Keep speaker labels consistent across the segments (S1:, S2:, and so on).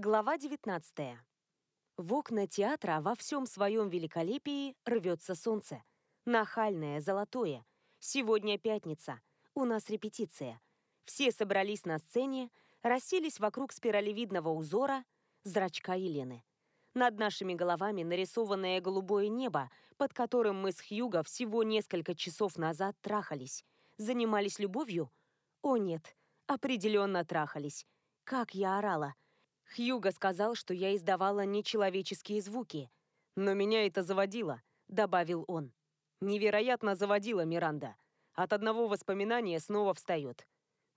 S1: Глава 19. В окна театра во всем своем великолепии рвется солнце. Нахальное, золотое. Сегодня пятница. У нас репетиция. Все собрались на сцене, расселись вокруг спиралевидного узора зрачка Елены. Над нашими головами нарисованное голубое небо, под которым мы с Хьюго всего несколько часов назад трахались. Занимались любовью? О нет, определенно трахались. Как я орала. Хьюго сказал, что я издавала нечеловеческие звуки. «Но меня это заводило», — добавил он. «Невероятно заводило, Миранда. От одного воспоминания снова встает».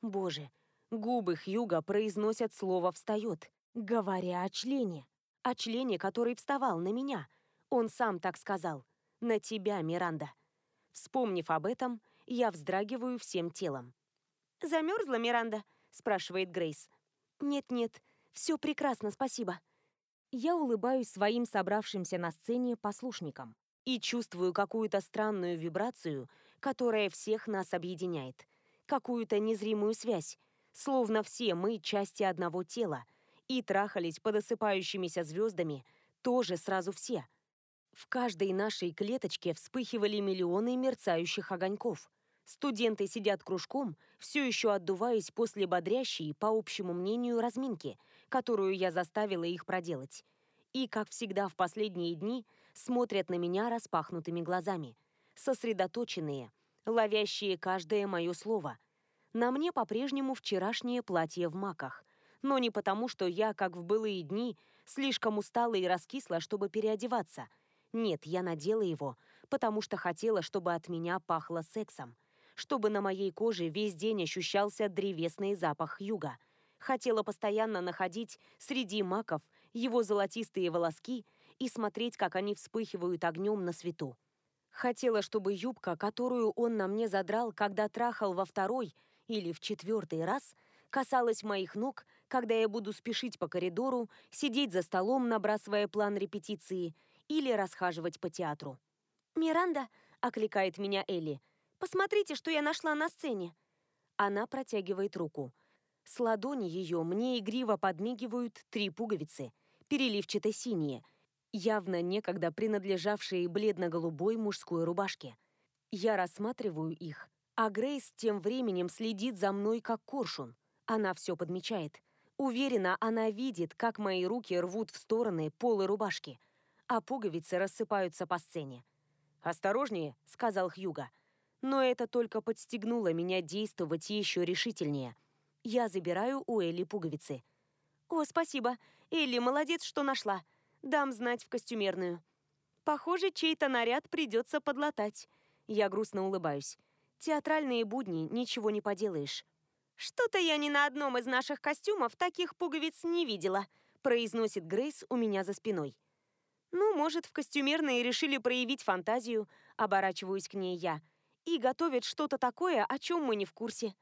S1: Боже, губы Хьюга произносят слово «встает», говоря о члене. О члене, который вставал на меня. Он сам так сказал. «На тебя, Миранда». Вспомнив об этом, я вздрагиваю всем телом. «Замерзла, Миранда?» – спрашивает Грейс. «Нет-нет, все прекрасно, спасибо». Я улыбаюсь своим собравшимся на сцене послушникам и чувствую какую-то странную вибрацию, которая всех нас объединяет. Какую-то незримую связь, словно все мы части одного тела, и трахались под осыпающимися звездами тоже сразу все. В каждой нашей клеточке вспыхивали миллионы мерцающих огоньков – Студенты сидят кружком, все еще отдуваясь после бодрящей, по общему мнению, разминки, которую я заставила их проделать. И, как всегда в последние дни, смотрят на меня распахнутыми глазами, сосредоточенные, ловящие каждое мое слово. На мне по-прежнему вчерашнее платье в маках, но не потому, что я, как в былые дни, слишком устала и раскисла, чтобы переодеваться. Нет, я надела его, потому что хотела, чтобы от меня пахло сексом чтобы на моей коже весь день ощущался древесный запах юга. Хотела постоянно находить среди маков его золотистые волоски и смотреть, как они вспыхивают огнем на свету. Хотела, чтобы юбка, которую он на мне задрал, когда трахал во второй или в четвертый раз, касалась моих ног, когда я буду спешить по коридору, сидеть за столом, набрасывая план репетиции, или расхаживать по театру. «Миранда!» — окликает меня Элли. Посмотрите, что я нашла на сцене!» Она протягивает руку. С ладони ее мне игриво подмигивают три пуговицы, переливчато-синие, явно некогда принадлежавшие бледно-голубой мужской рубашке. Я рассматриваю их, а Грейс тем временем следит за мной как коршун. Она все подмечает. Уверена, она видит, как мои руки рвут в стороны полы рубашки, а пуговицы рассыпаются по сцене. «Осторожнее», — сказал Хьюга но это только подстегнуло меня действовать еще решительнее. Я забираю у Элли пуговицы. «О, спасибо. Элли, молодец, что нашла. Дам знать в костюмерную». «Похоже, чей-то наряд придется подлатать». Я грустно улыбаюсь. «Театральные будни, ничего не поделаешь». «Что-то я ни на одном из наших костюмов таких пуговиц не видела», произносит Грейс у меня за спиной. «Ну, может, в костюмерные решили проявить фантазию», оборачиваюсь к ней я и готовят что-то такое, о чем мы не в курсе.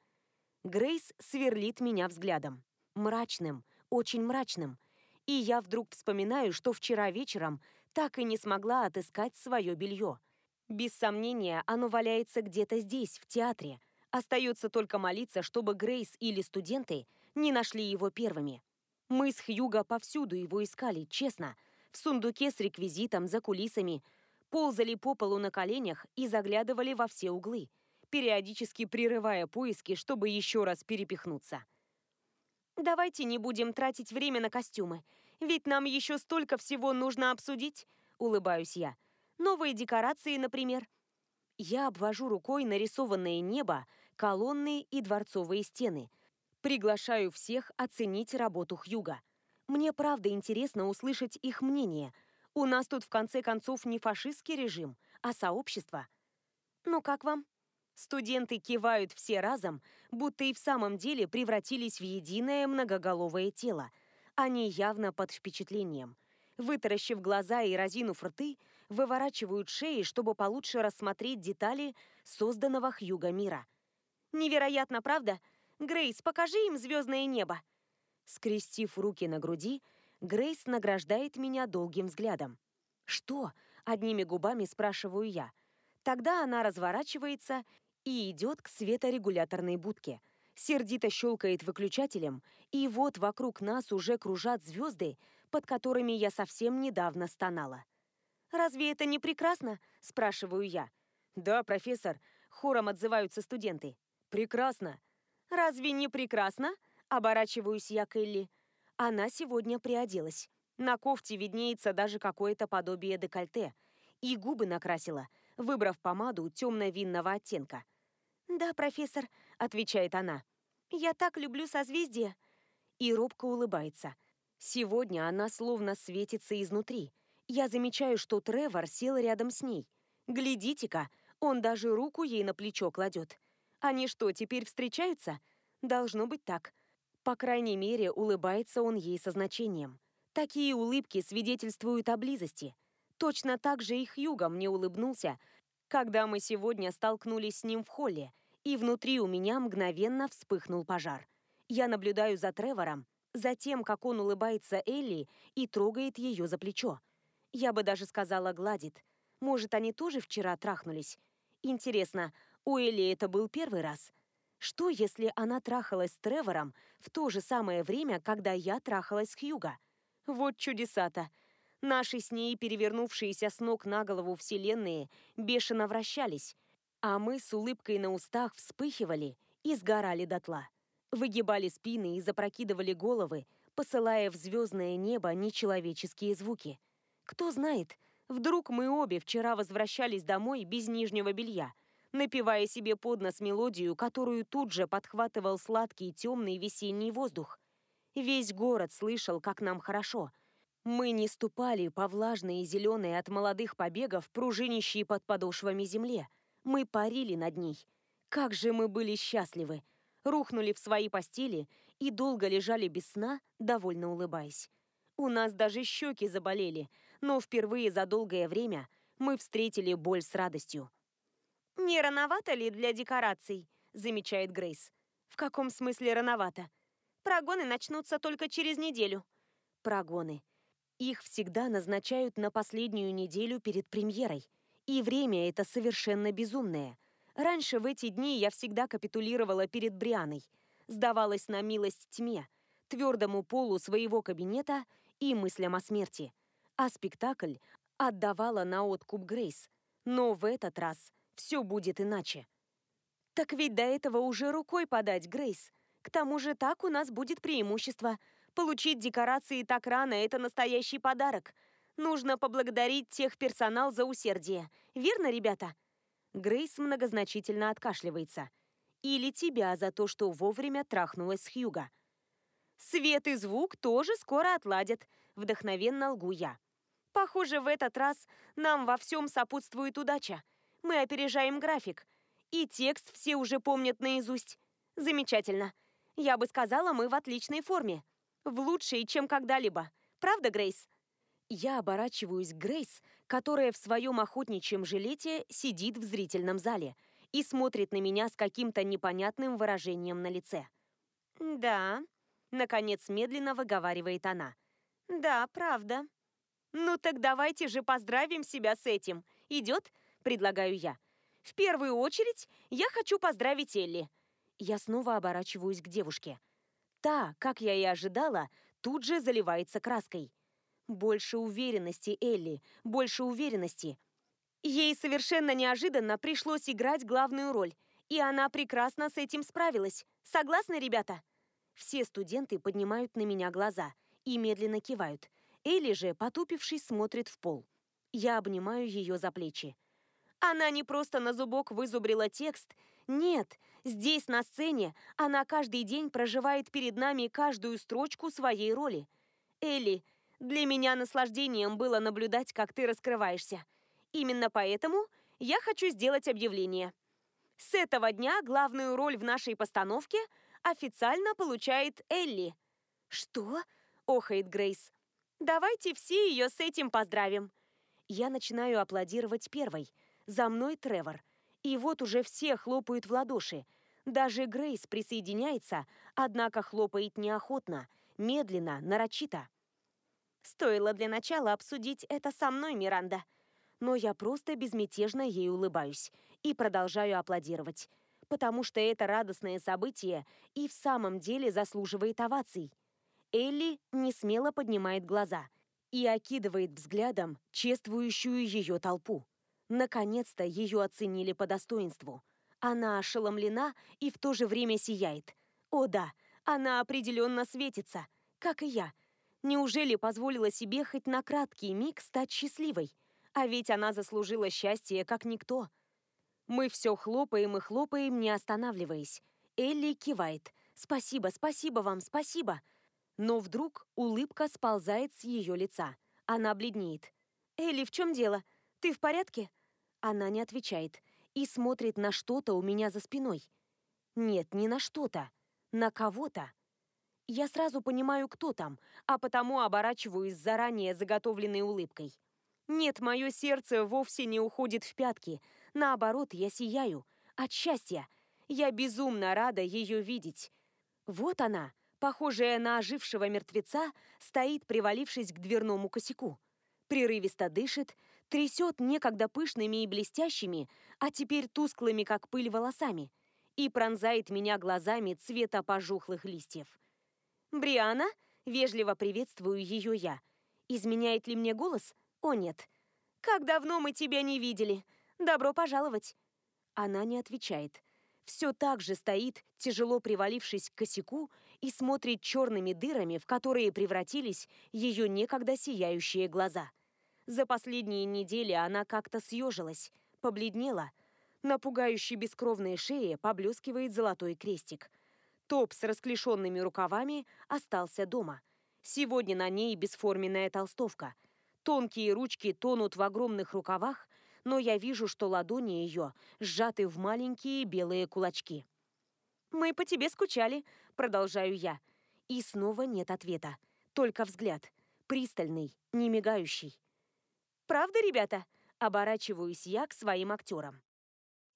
S1: Грейс сверлит меня взглядом. Мрачным, очень мрачным. И я вдруг вспоминаю, что вчера вечером так и не смогла отыскать свое белье. Без сомнения, оно валяется где-то здесь, в театре. Остается только молиться, чтобы Грейс или студенты не нашли его первыми. Мы с Хьюго повсюду его искали, честно. В сундуке с реквизитом, за кулисами – ползали по полу на коленях и заглядывали во все углы, периодически прерывая поиски, чтобы еще раз перепихнуться. «Давайте не будем тратить время на костюмы, ведь нам еще столько всего нужно обсудить», — улыбаюсь я. «Новые декорации, например». Я обвожу рукой нарисованное небо, колонны и дворцовые стены. Приглашаю всех оценить работу Хьюга. Мне правда интересно услышать их мнение — у нас тут в конце концов не фашистский режим, а сообщество. Ну как вам? Студенты кивают все разом, будто и в самом деле превратились в единое многоголовое тело. Они явно под впечатлением. Вытаращив глаза и разинув рты, выворачивают шеи, чтобы получше рассмотреть детали созданного Хьюга мира. Невероятно, правда? Грейс, покажи им звездное небо. Скрестив руки на груди, Грейс награждает меня долгим взглядом. «Что?» – одними губами спрашиваю я. Тогда она разворачивается и идет к светорегуляторной будке. Сердито щелкает выключателем, и вот вокруг нас уже кружат звезды, под которыми я совсем недавно стонала. «Разве это не прекрасно?» – спрашиваю я. «Да, профессор», – хором отзываются студенты. «Прекрасно». «Разве не прекрасно?» – оборачиваюсь я к Элли. Она сегодня приоделась. На кофте виднеется даже какое-то подобие декольте. И губы накрасила, выбрав помаду темно-винного оттенка. «Да, профессор», — отвечает она. «Я так люблю созвездие». И робко улыбается. Сегодня она словно светится изнутри. Я замечаю, что Тревор сел рядом с ней. Глядите-ка, он даже руку ей на плечо кладет. Они что, теперь встречаются? Должно быть так. По крайней мере, улыбается он ей со значением. Такие улыбки свидетельствуют о близости. Точно так же и Хьюго мне улыбнулся, когда мы сегодня столкнулись с ним в холле, и внутри у меня мгновенно вспыхнул пожар. Я наблюдаю за Тревором, за тем, как он улыбается Элли и трогает ее за плечо. Я бы даже сказала, гладит. Может, они тоже вчера трахнулись? Интересно, у Элли это был первый раз? Что, если она трахалась с Тревором в то же самое время, когда я трахалась с Хьюго? Вот чудеса-то! Наши с ней перевернувшиеся с ног на голову вселенные бешено вращались, а мы с улыбкой на устах вспыхивали и сгорали дотла. Выгибали спины и запрокидывали головы, посылая в звездное небо нечеловеческие звуки. Кто знает, вдруг мы обе вчера возвращались домой без нижнего белья, напевая себе под нос мелодию, которую тут же подхватывал сладкий темный весенний воздух. Весь город слышал, как нам хорошо — мы не ступали по влажной и зеленой от молодых побегов, пружинищей под подошвами земле. Мы парили над ней. Как же мы были счастливы! Рухнули в свои постели и долго лежали без сна, довольно улыбаясь. У нас даже щеки заболели, но впервые за долгое время мы встретили боль с радостью. «Не рановато ли для декораций?» – замечает Грейс. «В каком смысле рановато? Прогоны начнутся только через неделю». Прогоны. Их всегда назначают на последнюю неделю перед премьерой. И время это совершенно безумное. Раньше в эти дни я всегда капитулировала перед Брианой, сдавалась на милость тьме, твердому полу своего кабинета и мыслям о смерти. А спектакль отдавала на откуп Грейс. Но в этот раз все будет иначе. Так ведь до этого уже рукой подать, Грейс. К тому же так у нас будет преимущество – Получить декорации так рано – это настоящий подарок. Нужно поблагодарить техперсонал за усердие. Верно, ребята? Грейс многозначительно откашливается. Или тебя за то, что вовремя трахнулась с Хьюго. Свет и звук тоже скоро отладят. Вдохновенно лгу я. Похоже, в этот раз нам во всем сопутствует удача. Мы опережаем график. И текст все уже помнят наизусть. Замечательно. Я бы сказала, мы в отличной форме. В лучшей, чем когда-либо. Правда, Грейс? Я оборачиваюсь к Грейс, которая в своем охотничьем жилете сидит в зрительном зале и смотрит на меня с каким-то непонятным выражением на лице. «Да», — наконец медленно выговаривает она. «Да, правда». «Ну так давайте же поздравим себя с этим. Идет?» — предлагаю я. «В первую очередь я хочу поздравить Элли». Я снова оборачиваюсь к девушке. Та, как я и ожидала, тут же заливается краской. Больше уверенности, Элли, больше уверенности. Ей совершенно неожиданно пришлось играть главную роль, и она прекрасно с этим справилась. Согласны, ребята? Все студенты поднимают на меня глаза и медленно кивают. Элли же, потупившись, смотрит в пол. Я обнимаю ее за плечи. Она не просто на зубок вызубрила текст нет, здесь, на сцене, она каждый день проживает перед нами каждую строчку своей роли. Элли, для меня наслаждением было наблюдать, как ты раскрываешься. Именно поэтому я хочу сделать объявление. С этого дня главную роль в нашей постановке официально получает Элли. «Что?» – охает Грейс. «Давайте все ее с этим поздравим». Я начинаю аплодировать первой. За мной Тревор. И вот уже все хлопают в ладоши. Даже Грейс присоединяется, однако хлопает неохотно, медленно, нарочито. Стоило для начала обсудить это со мной, Миранда. Но я просто безмятежно ей улыбаюсь и продолжаю аплодировать. потому что это радостное событие и в самом деле заслуживает оваций. Элли не смело поднимает глаза и окидывает взглядом чествующую ее толпу. Наконец-то ее оценили по достоинству. Она ошеломлена и в то же время сияет. О да, она определенно светится, как и я. Неужели позволила себе хоть на краткий миг стать счастливой? А ведь она заслужила счастье, как никто. Мы все хлопаем и хлопаем, не останавливаясь. Элли кивает. «Спасибо, спасибо вам, спасибо!» Но вдруг улыбка сползает с ее лица. Она бледнеет. «Элли, в чем дело? Ты в порядке?» Она не отвечает и смотрит на что-то у меня за спиной. Нет, не на что-то, на кого-то. Я сразу понимаю, кто там, а потому оборачиваюсь заранее заготовленной улыбкой. Нет, мое сердце вовсе не уходит в пятки. Наоборот, я сияю. От счастья. Я безумно рада ее видеть. Вот она, похожая на ожившего мертвеца, стоит, привалившись к дверному косяку. Прерывисто дышит, трясет некогда пышными и блестящими, а теперь тусклыми, как пыль, волосами, и пронзает меня глазами цвета пожухлых листьев. «Бриана?» — вежливо приветствую ее я. «Изменяет ли мне голос? О, нет. Как давно мы тебя не видели! Добро пожаловать!» Она не отвечает. Все так же стоит, тяжело привалившись к косяку, и смотрит черными дырами, в которые превратились ее некогда сияющие глаза. За последние недели она как-то съежилась, побледнела. На пугающей бескровной шее поблескивает золотой крестик. Топ с расклешенными рукавами остался дома. Сегодня на ней бесформенная толстовка. Тонкие ручки тонут в огромных рукавах, но я вижу, что ладони ее сжаты в маленькие белые кулачки. «Мы по тебе скучали», — продолжаю я. И снова нет ответа. Только взгляд. Пристальный, не мигающий. «Правда, ребята?» — оборачиваюсь я к своим актерам.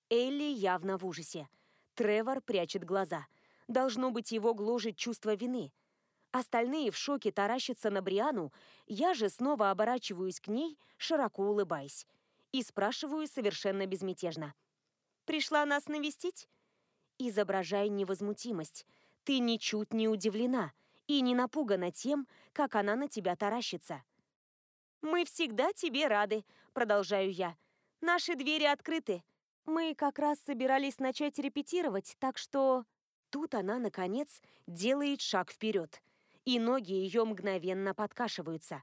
S1: Элли явно в ужасе. Тревор прячет глаза — Должно быть, его гложет чувство вины. Остальные в шоке таращатся на Бриану, я же снова оборачиваюсь к ней, широко улыбаясь. И спрашиваю совершенно безмятежно. «Пришла нас навестить?» Изображай невозмутимость. Ты ничуть не удивлена и не напугана тем, как она на тебя таращится. «Мы всегда тебе рады», — продолжаю я. «Наши двери открыты. Мы как раз собирались начать репетировать, так что...» Тут она, наконец, делает шаг вперед, и ноги ее мгновенно подкашиваются.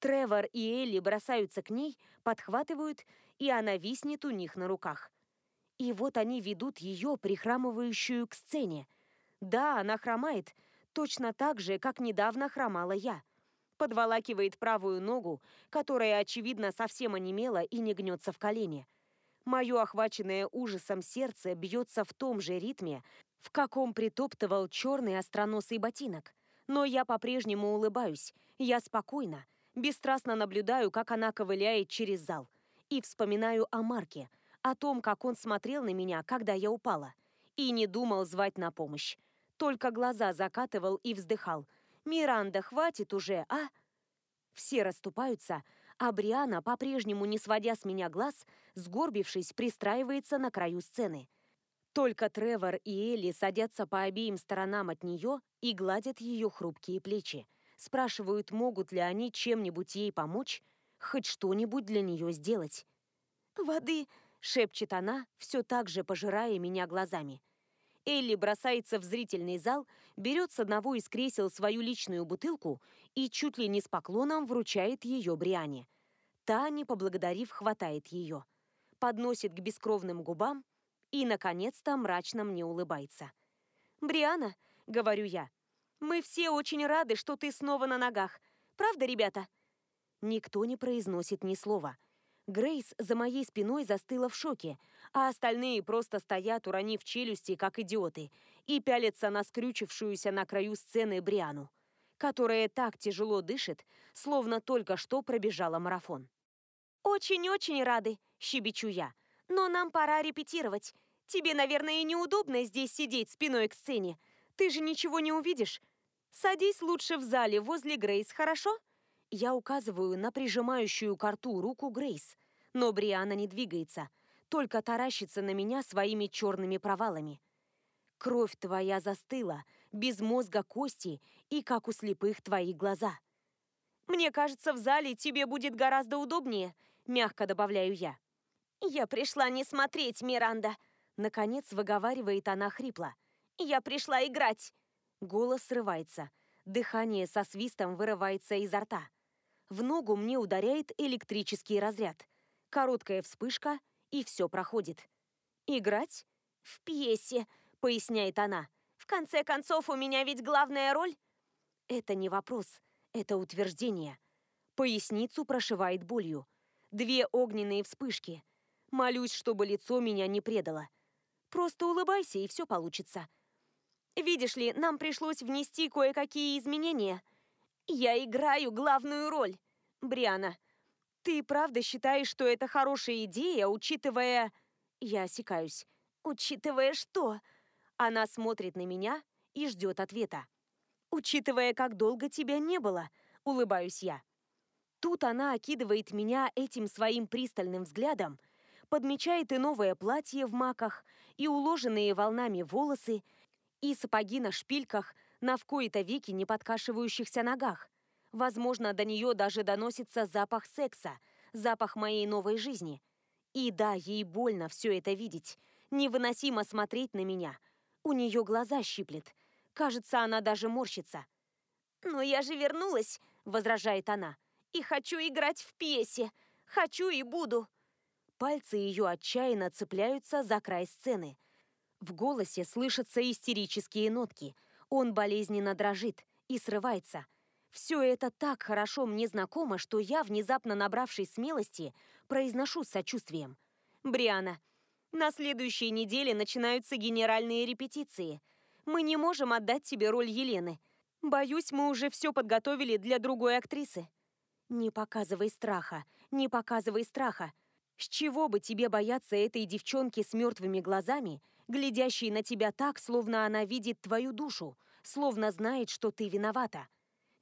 S1: Тревор и Элли бросаются к ней, подхватывают, и она виснет у них на руках. И вот они ведут ее, прихрамывающую, к сцене. Да, она хромает, точно так же, как недавно хромала я. Подволакивает правую ногу, которая, очевидно, совсем онемела и не гнется в колени. Мое охваченное ужасом сердце бьется в том же ритме, в каком притоптывал черный остроносый ботинок. Но я по-прежнему улыбаюсь. Я спокойна, бесстрастно наблюдаю, как она ковыляет через зал. И вспоминаю о Марке, о том, как он смотрел на меня, когда я упала. И не думал звать на помощь. Только глаза закатывал и вздыхал. «Миранда, хватит уже, а?» Все расступаются, а Бриана, по-прежнему не сводя с меня глаз, сгорбившись, пристраивается на краю сцены. Только Тревор и Элли садятся по обеим сторонам от нее и гладят ее хрупкие плечи. Спрашивают, могут ли они чем-нибудь ей помочь, хоть что-нибудь для нее сделать. «Воды!» — шепчет она, все так же пожирая меня глазами. Элли бросается в зрительный зал, берет с одного из кресел свою личную бутылку и чуть ли не с поклоном вручает ее Бриане. Та, не поблагодарив, хватает ее. Подносит к бескровным губам и, наконец-то, мрачно мне улыбается. «Бриана», — говорю я, — «мы все очень рады, что ты снова на ногах. Правда, ребята?» Никто не произносит ни слова. Грейс за моей спиной застыла в шоке, а остальные просто стоят, уронив челюсти, как идиоты, и пялятся на скрючившуюся на краю сцены Бриану, которая так тяжело дышит, словно только что пробежала марафон. «Очень-очень рады», — щебечу я, — «но нам пора репетировать. Тебе, наверное, неудобно здесь сидеть спиной к сцене. Ты же ничего не увидишь. Садись лучше в зале возле Грейс, хорошо? Я указываю на прижимающую к рту руку Грейс, но Бриана не двигается. только таращится на меня своими черными провалами. Кровь твоя застыла, без мозга кости и, как у слепых, твои глаза. Мне кажется, в зале тебе будет гораздо удобнее, мягко добавляю я. Я пришла не смотреть, Миранда. Наконец выговаривает она хрипло. Я пришла играть. Голос срывается. Дыхание со свистом вырывается изо рта. В ногу мне ударяет электрический разряд. Короткая вспышка, и все проходит. «Играть?» «В пьесе», — поясняет она. «В конце концов, у меня ведь главная роль». Это не вопрос, это утверждение. Поясницу прошивает болью. Две огненные вспышки. Молюсь, чтобы лицо меня не предало. Просто улыбайся, и все получится. Видишь ли, нам пришлось внести кое-какие изменения. Я играю главную роль. Бриана, ты правда считаешь, что это хорошая идея, учитывая... Я осекаюсь. Учитывая что? Она смотрит на меня и ждет ответа. Учитывая, как долго тебя не было, улыбаюсь я. Тут она окидывает меня этим своим пристальным взглядом, подмечает и новое платье в маках, и уложенные волнами волосы, и сапоги на шпильках, на в кои-то веки не подкашивающихся ногах. Возможно, до нее даже доносится запах секса, запах моей новой жизни. И да, ей больно все это видеть. Невыносимо смотреть на меня. У нее глаза щиплет. Кажется, она даже морщится. «Но я же вернулась», — возражает она. «И хочу играть в пьесе. Хочу и буду». Пальцы ее отчаянно цепляются за край сцены. В голосе слышатся истерические нотки. Он болезненно дрожит и срывается. Все это так хорошо мне знакомо, что я, внезапно набравшись смелости, произношу с сочувствием. «Бриана, на следующей неделе начинаются генеральные репетиции. Мы не можем отдать тебе роль Елены. Боюсь, мы уже все подготовили для другой актрисы». «Не показывай страха, не показывай страха. С чего бы тебе бояться этой девчонки с мертвыми глазами, глядящей на тебя так, словно она видит твою душу, словно знает, что ты виновата?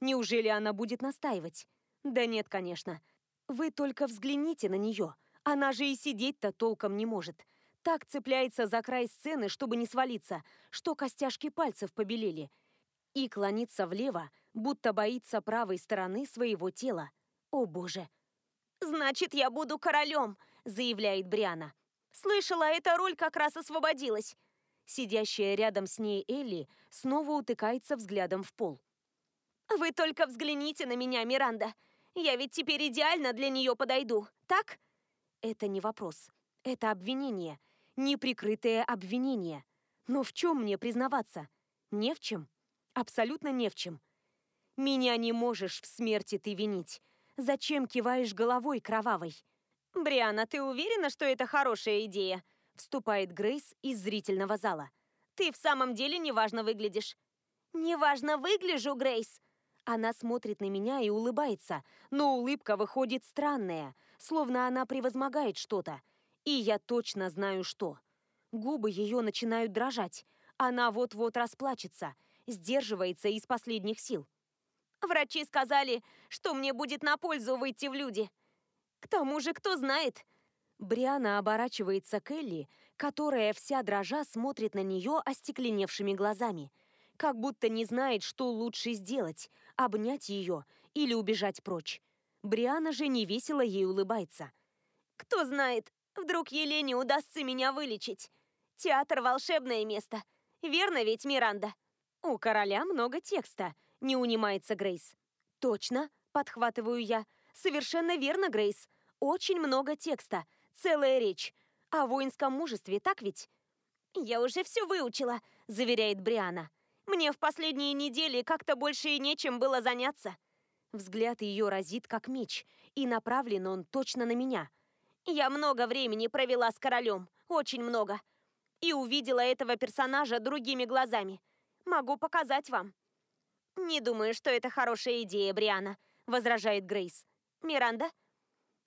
S1: Неужели она будет настаивать? Да нет, конечно. Вы только взгляните на нее. Она же и сидеть-то толком не может. Так цепляется за край сцены, чтобы не свалиться, что костяшки пальцев побелели. И клонится влево, будто боится правой стороны своего тела. О боже! «Значит, я буду королем!» — заявляет Бриана. «Слышала, эта роль как раз освободилась!» Сидящая рядом с ней Элли снова утыкается взглядом в пол. «Вы только взгляните на меня, Миранда! Я ведь теперь идеально для нее подойду, так?» Это не вопрос. Это обвинение. Неприкрытое обвинение. Но в чем мне признаваться? Не в чем. Абсолютно не в чем. Меня не можешь в смерти ты винить. Зачем киваешь головой кровавой? Бриана, ты уверена, что это хорошая идея? Вступает Грейс из зрительного зала. Ты в самом деле неважно выглядишь. Неважно выгляжу, Грейс. Она смотрит на меня и улыбается, но улыбка выходит странная, словно она превозмогает что-то. И я точно знаю, что. Губы ее начинают дрожать. Она вот-вот расплачется, сдерживается из последних сил. Врачи сказали, что мне будет на пользу выйти в люди. К тому же, кто знает? Бриана оборачивается к Элли, которая вся дрожа смотрит на нее остекленевшими глазами, как будто не знает, что лучше сделать – обнять ее или убежать прочь. Бриана же невесело ей улыбается. «Кто знает, вдруг Елене удастся меня вылечить. Театр – волшебное место. Верно ведь, Миранда?» «У короля много текста», не унимается Грейс. «Точно», — подхватываю я. «Совершенно верно, Грейс. Очень много текста. Целая речь. О воинском мужестве, так ведь?» «Я уже все выучила», — заверяет Бриана. «Мне в последние недели как-то больше и нечем было заняться». Взгляд ее разит, как меч, и направлен он точно на меня. «Я много времени провела с королем, очень много. И увидела этого персонажа другими глазами. Могу показать вам. «Не думаю, что это хорошая идея, Бриана», — возражает Грейс. «Миранда?»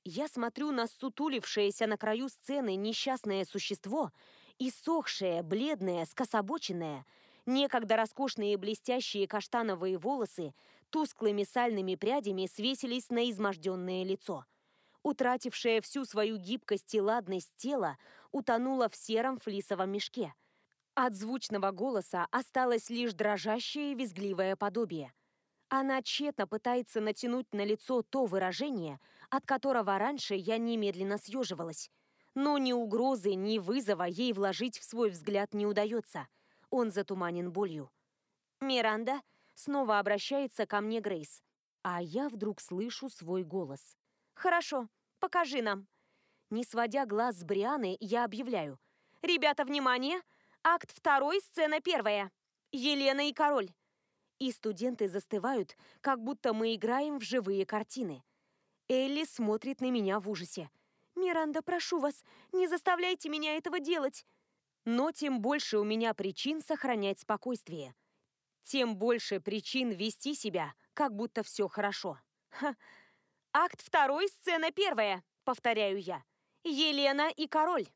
S1: Я смотрю на сутулившееся на краю сцены несчастное существо, иссохшее, бледное, скособоченное, некогда роскошные блестящие каштановые волосы тусклыми сальными прядями свесились на изможденное лицо. утратившее всю свою гибкость и ладность тела, утонуло в сером флисовом мешке. От звучного голоса осталось лишь дрожащее визгливое подобие. Она тщетно пытается натянуть на лицо то выражение, от которого раньше я немедленно съеживалась. Но ни угрозы, ни вызова ей вложить в свой взгляд не удается. Он затуманен болью. «Миранда?» Снова обращается ко мне Грейс. А я вдруг слышу свой голос. «Хорошо, покажи нам». Не сводя глаз с Брианы, я объявляю. «Ребята, внимание! Акт второй, сцена первая. Елена и король». И студенты застывают, как будто мы играем в живые картины. Элли смотрит на меня в ужасе. «Миранда, прошу вас, не заставляйте меня этого делать!» Но тем больше у меня причин сохранять спокойствие. Тем больше причин вести себя, как будто все хорошо. Ха. Акт второй, сцена первая, повторяю я. Елена и король.